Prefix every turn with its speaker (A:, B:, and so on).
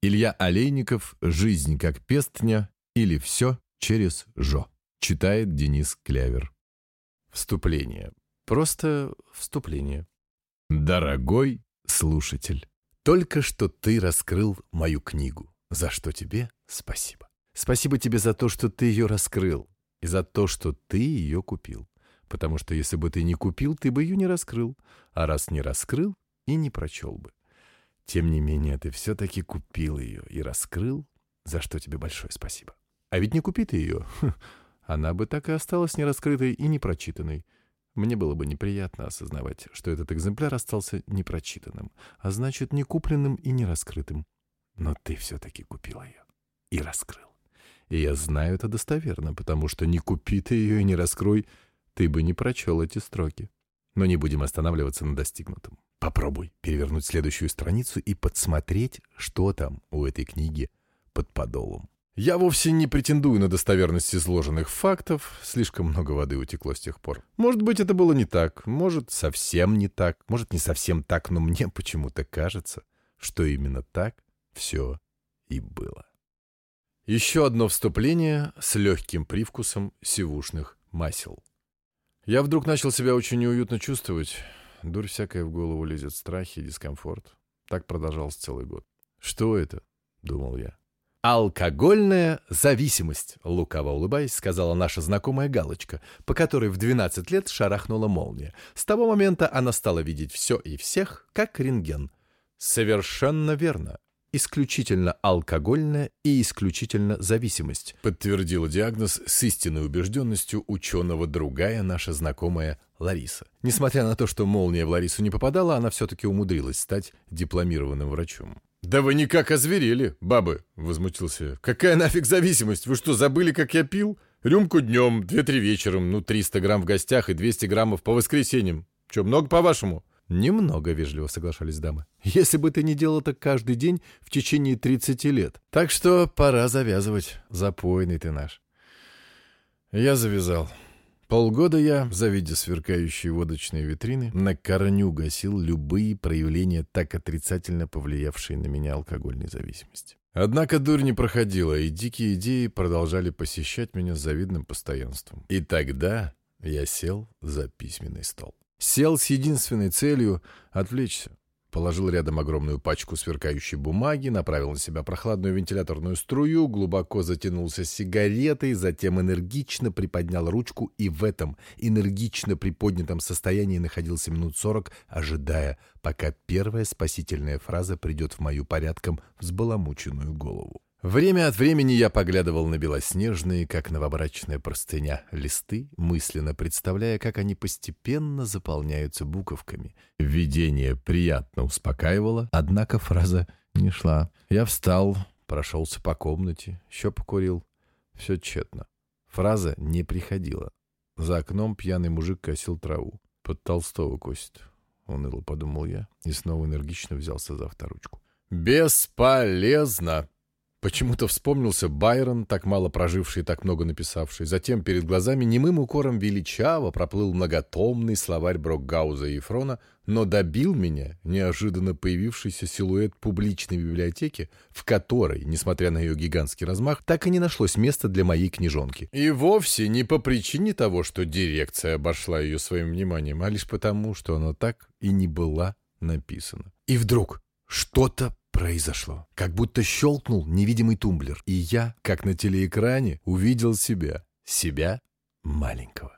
A: Илья Олейников «Жизнь как пестня» или «Все через Жо». Читает Денис Клявер. Вступление. Просто вступление. Дорогой слушатель, только что ты раскрыл мою книгу, за что тебе спасибо. Спасибо тебе за то, что ты ее раскрыл, и за то, что ты ее купил. Потому что если бы ты не купил, ты бы ее не раскрыл. А раз не раскрыл, и не прочел бы. Тем не менее, ты все-таки купил ее и раскрыл, за что тебе большое спасибо. А ведь не купи ты ее, она бы так и осталась нераскрытой и непрочитанной. Мне было бы неприятно осознавать, что этот экземпляр остался непрочитанным, а значит, не купленным и не раскрытым. Но ты все-таки купил ее и раскрыл. И я знаю это достоверно, потому что не купи ты ее и не раскрой, ты бы не прочел эти строки. Но не будем останавливаться на достигнутом. Попробуй перевернуть следующую страницу и подсмотреть, что там у этой книги под подолом. Я вовсе не претендую на достоверность изложенных фактов, слишком много воды утекло с тех пор. Может быть, это было не так, может, совсем не так, может, не совсем так, но мне почему-то кажется, что именно так все и было. Еще одно вступление с легким привкусом сивушных масел. Я вдруг начал себя очень неуютно чувствовать. Дурь всякая в голову лезет, страхи, дискомфорт. Так продолжалось целый год. «Что это?» — думал я. «Алкогольная зависимость», — лукаво улыбаясь, сказала наша знакомая Галочка, по которой в 12 лет шарахнула молния. С того момента она стала видеть все и всех, как рентген. «Совершенно верно исключительно алкогольная и исключительно зависимость, подтвердила диагноз с истинной убежденностью ученого другая наша знакомая Лариса. Несмотря на то, что молния в Ларису не попадала, она все-таки умудрилась стать дипломированным врачом. «Да вы никак озверели, бабы!» — возмутился. «Какая нафиг зависимость? Вы что, забыли, как я пил? Рюмку днем, две-три вечером, ну, 300 грамм в гостях и 200 граммов по воскресеньям. Че, много по-вашему?» «Немного», — вежливо соглашались дамы. «Если бы ты не делал так каждый день в течение 30 лет. Так что пора завязывать. Запойный ты наш». Я завязал. Полгода я, завидя сверкающие водочные витрины, на корню гасил любые проявления, так отрицательно повлиявшие на меня алкогольной зависимости. Однако дурь не проходила, и дикие идеи продолжали посещать меня с завидным постоянством. И тогда я сел за письменный стол. Сел с единственной целью отвлечься. Положил рядом огромную пачку сверкающей бумаги, направил на себя прохладную вентиляторную струю, глубоко затянулся сигаретой, затем энергично приподнял ручку и в этом энергично приподнятом состоянии находился минут сорок, ожидая, пока первая спасительная фраза придет в мою порядком взбаламученную голову. Время от времени я поглядывал на белоснежные, как новобрачная простыня, листы, мысленно представляя, как они постепенно заполняются буковками. Видение приятно успокаивало, однако фраза не шла. Я встал, прошелся по комнате, еще покурил. Все тщетно. Фраза не приходила. За окном пьяный мужик косил траву. Под Толстого косит. Уныло подумал я и снова энергично взялся за авторучку. «Бесполезно!» Почему-то вспомнился Байрон, так мало проживший и так много написавший. Затем перед глазами немым укором величаво проплыл многотомный словарь Брокгауза и Ефрона, но добил меня неожиданно появившийся силуэт публичной библиотеки, в которой, несмотря на ее гигантский размах, так и не нашлось места для моей книжонки. И вовсе не по причине того, что дирекция обошла ее своим вниманием, а лишь потому, что она так и не была написана. И вдруг что-то произошло. Как будто щелкнул невидимый тумблер, и я, как на телеэкране, увидел себя. Себя маленького.